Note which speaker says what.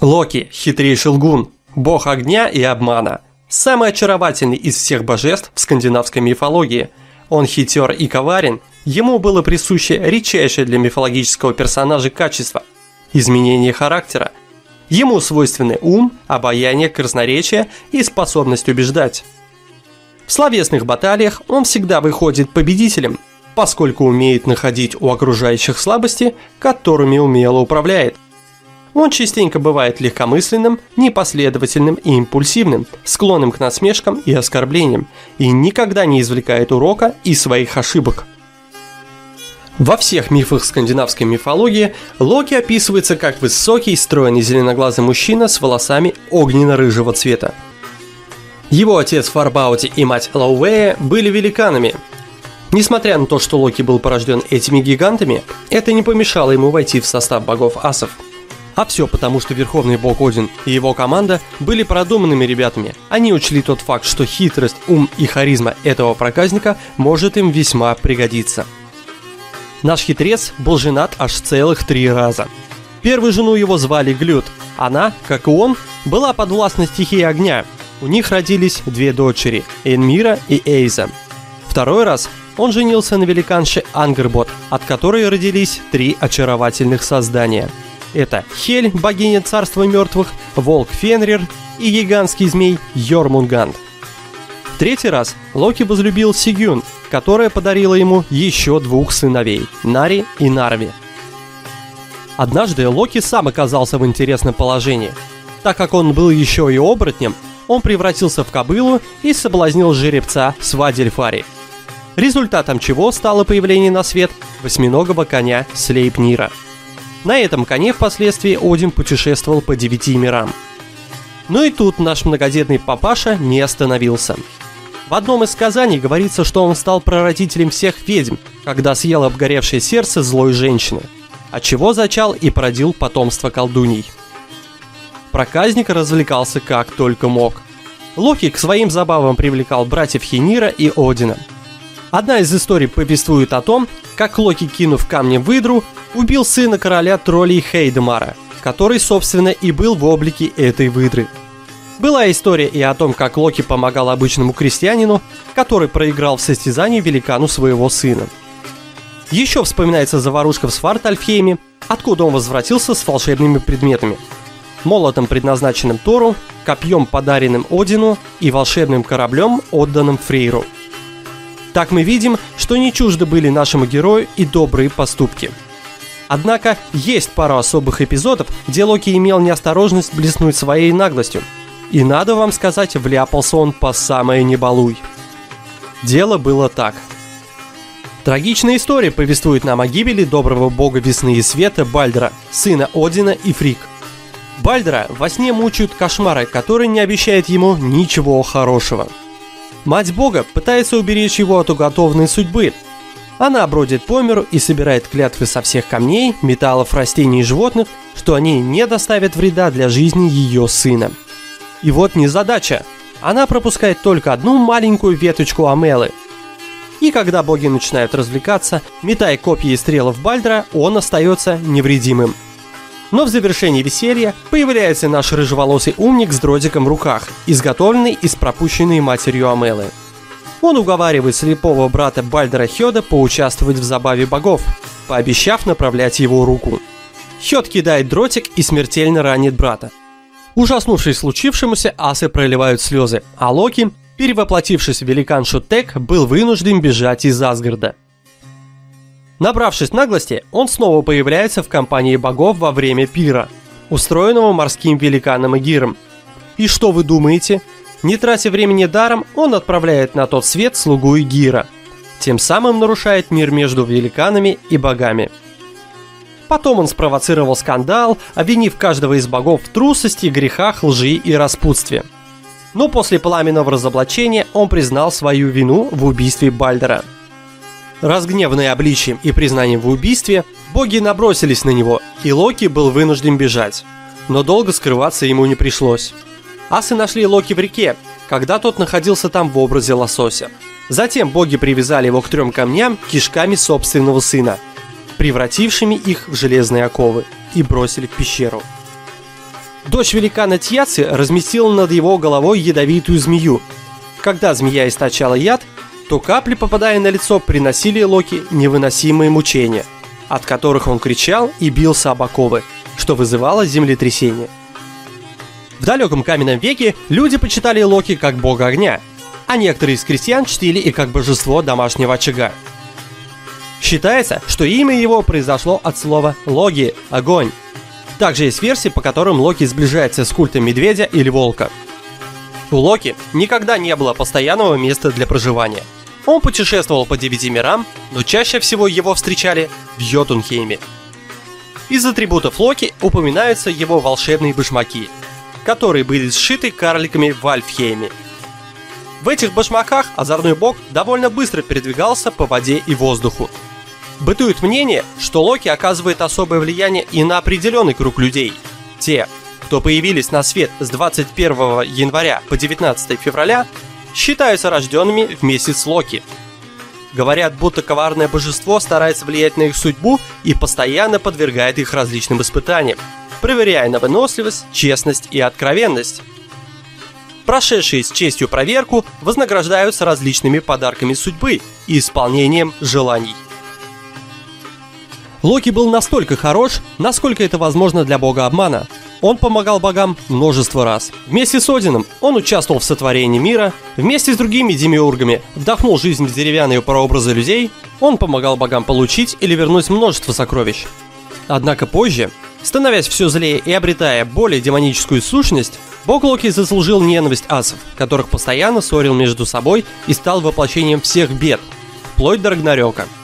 Speaker 1: Локи – хитрейший лгун, бог огня и обмана. Самый очаровательный из всех божеств в скандинавской мифологии. Он хитер и коварен, ему было присуще редчайшее для мифологического персонажа качество – изменение характера. Ему свойственны ум, обаяние, красноречие и способность убеждать. В словесных баталиях он всегда выходит победителем, поскольку умеет находить у окружающих слабости, которыми умело управляет. Он частенько бывает легкомысленным, непоследовательным и импульсивным, склонным к насмешкам и оскорблениям, и никогда не извлекает урока из своих ошибок. Во всех мифах скандинавской мифологии Локи описывается как высокий, стройный зеленоглазый мужчина с волосами огненно-рыжего цвета. Его отец Фарбаути и мать Лаувея были великанами. Несмотря на то, что Локи был порожден этими гигантами, это не помешало ему войти в состав богов асов – а все потому, что Верховный Бог Один и его команда были продуманными ребятами. Они учли тот факт, что хитрость, ум и харизма этого проказника может им весьма пригодиться. Наш хитрец был женат аж целых три раза. Первую жену его звали Глют. Она, как и он, была подвластна стихии огня. У них родились две дочери – Энмира и Эйза. Второй раз он женился на великанше Ангербот, от которой родились три очаровательных создания – это Хель, богиня царства мертвых, волк Фенрир и гигантский змей Йормунганд. В третий раз Локи возлюбил Сигюн, которая подарила ему еще двух сыновей – Нари и Нарви. Однажды Локи сам оказался в интересном положении. Так как он был еще и оборотнем, он превратился в кобылу и соблазнил жеребца Свадельфари. Результатом чего стало появление на свет восьминогого коня Слейпнира – на этом коне впоследствии Один путешествовал по девяти мирам. Но и тут наш многодетный папаша не остановился. В одном из сказаний говорится, что он стал прародителем всех ведьм, когда съел обгоревшее сердце злой женщины, от чего зачал и породил потомство колдуней. Проказник развлекался как только мог. Локи к своим забавам привлекал братьев Хинира и Одина. Одна из историй повествует о том, как Локи, кинув камнем выдру, убил сына короля троллей Хейдемара, который, собственно, и был в облике этой выдры. Была история и о том, как Локи помогал обычному крестьянину, который проиграл в состязании великану своего сына. Еще вспоминается заварушка в Свартальфхейме, откуда он возвратился с волшебными предметами. Молотом, предназначенным Тору, копьем, подаренным Одину и волшебным кораблем, отданным Фрейру. Так мы видим, что не чужды были нашему герою и добрые поступки – Однако есть пара особых эпизодов, где Локи имел неосторожность блеснуть своей наглостью. И надо вам сказать, вляпался он по самое не балуй. Дело было так. Трагичная история повествует нам о гибели доброго бога весны и света Бальдера, сына Одина и Фрик. Бальдера во сне мучают кошмары, которые не обещают ему ничего хорошего. Мать бога пытается уберечь его от уготованной судьбы, она бродит по миру и собирает клятвы со всех камней, металлов, растений и животных, что они не доставят вреда для жизни ее сына. И вот незадача. Она пропускает только одну маленькую веточку Амелы. И когда боги начинают развлекаться, метая копья и стрелы в Бальдра, он остается невредимым. Но в завершении веселья появляется наш рыжеволосый умник с дротиком в руках, изготовленный из пропущенной матерью Амелы. Он уговаривает слепого брата Бальдера Хёда поучаствовать в забаве богов, пообещав направлять его руку. Хёд кидает дротик и смертельно ранит брата. Ужаснувшись случившемуся, асы проливают слезы, а Локи, перевоплотившись в великаншу Тек, был вынужден бежать из Асгарда. Набравшись наглости, он снова появляется в компании богов во время пира, устроенного морским великаном Игиром. И что вы думаете? Не тратя времени даром, он отправляет на тот свет слугу Игира. Тем самым нарушает мир между великанами и богами. Потом он спровоцировал скандал, обвинив каждого из богов в трусости, грехах, лжи и распутстве. Но после пламенного разоблачения он признал свою вину в убийстве Бальдера. Разгневанные обличием и признанием в убийстве, боги набросились на него, и Локи был вынужден бежать. Но долго скрываться ему не пришлось. Асы нашли Локи в реке, когда тот находился там в образе лосося. Затем боги привязали его к трем камням кишками собственного сына, превратившими их в железные оковы, и бросили в пещеру. Дочь великана Тьяци разместила над его головой ядовитую змею. Когда змея источала яд, то капли, попадая на лицо, приносили Локи невыносимые мучения, от которых он кричал и бился об оковы, что вызывало землетрясение. В далеком каменном веке люди почитали Локи как бога огня, а некоторые из крестьян чтили и как божество домашнего очага. Считается, что имя его произошло от слова «логи» – «огонь». Также есть версии, по которым Локи сближается с культом медведя или волка. У Локи никогда не было постоянного места для проживания. Он путешествовал по девяти мирам, но чаще всего его встречали в Йотунхейме. Из атрибутов Локи упоминаются его волшебные башмаки, которые были сшиты карликами в Альфхейме. В этих башмаках озорной бог довольно быстро передвигался по воде и воздуху. Бытует мнение, что Локи оказывает особое влияние и на определенный круг людей. Те, кто появились на свет с 21 января по 19 февраля, считаются рожденными вместе с Локи. Говорят, будто коварное божество старается влиять на их судьбу и постоянно подвергает их различным испытаниям, проверяя на выносливость, честность и откровенность. Прошедшие с честью проверку вознаграждаются различными подарками судьбы и исполнением желаний. Локи был настолько хорош, насколько это возможно для бога обмана. Он помогал богам множество раз. Вместе с Одином он участвовал в сотворении мира, вместе с другими демиургами вдохнул жизнь в деревянные прообразы людей, он помогал богам получить или вернуть множество сокровищ. Однако позже, становясь все злее и обретая более демоническую сущность, бог Локи заслужил ненависть асов, которых постоянно ссорил между собой и стал воплощением всех бед, вплоть до Рагнарёка –